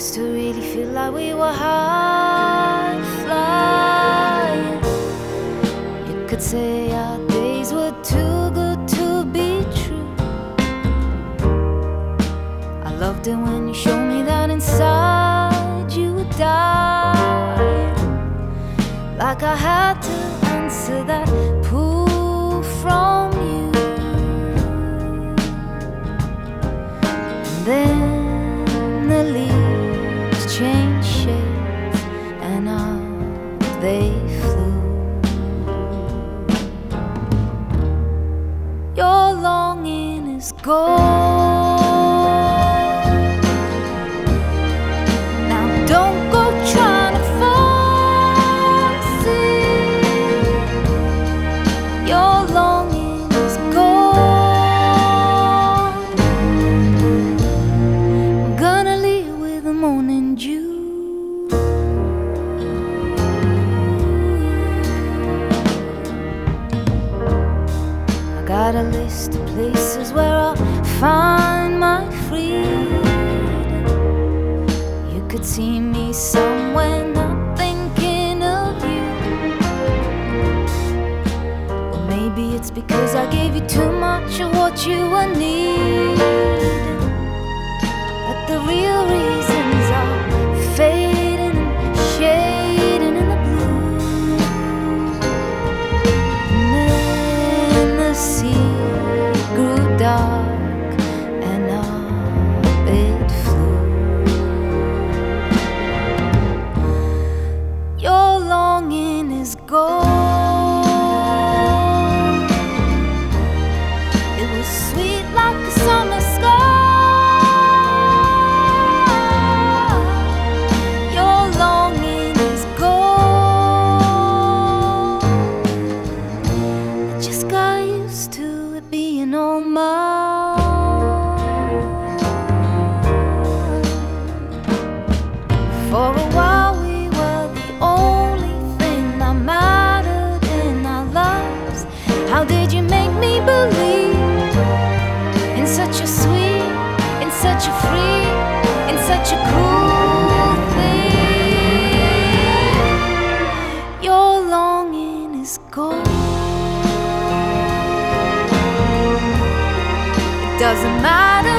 Used to really feel like we were high flying. You could say our days were too good to be true. I loved it when you showed me that inside you were dying. Like I had to answer that longing got a list of places where I'll find my freedom. You could see me somewhere not thinking of you. Or maybe it's because I gave you too much of what you were needing. In such a sweet, in such a free, in such a cool thing? Your longing is. It doesn't matter